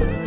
you.